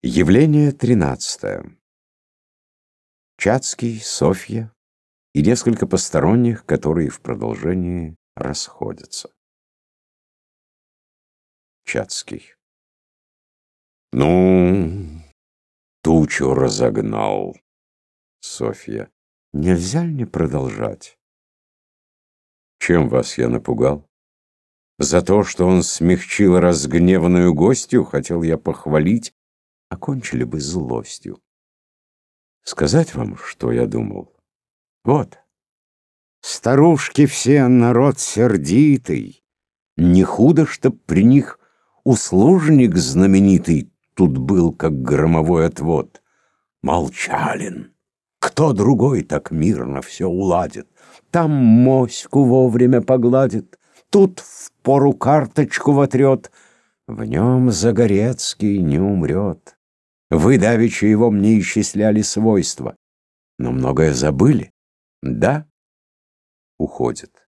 Явление тринадцатое. Чацкий, Софья и несколько посторонних, которые в продолжении расходятся. Чацкий. Ну, тучу разогнал. Софья. Нельзя ли не продолжать? Чем вас я напугал? За то, что он смягчил разгневанную гостью, хотел я похвалить, окончили бы злостью. Сказать вам, что я думал? Вот. Старушки все народ сердитый. Не худо, чтоб при них услужник знаменитый тут был, как громовой отвод. Молчалин. Кто другой так мирно все уладит? Там моську вовремя погладит, тут в пору карточку вотрет. В нем Загорецкий не умрет. Вы давеча его мне исчисляли свойства, но многое забыли. Да? Уходит.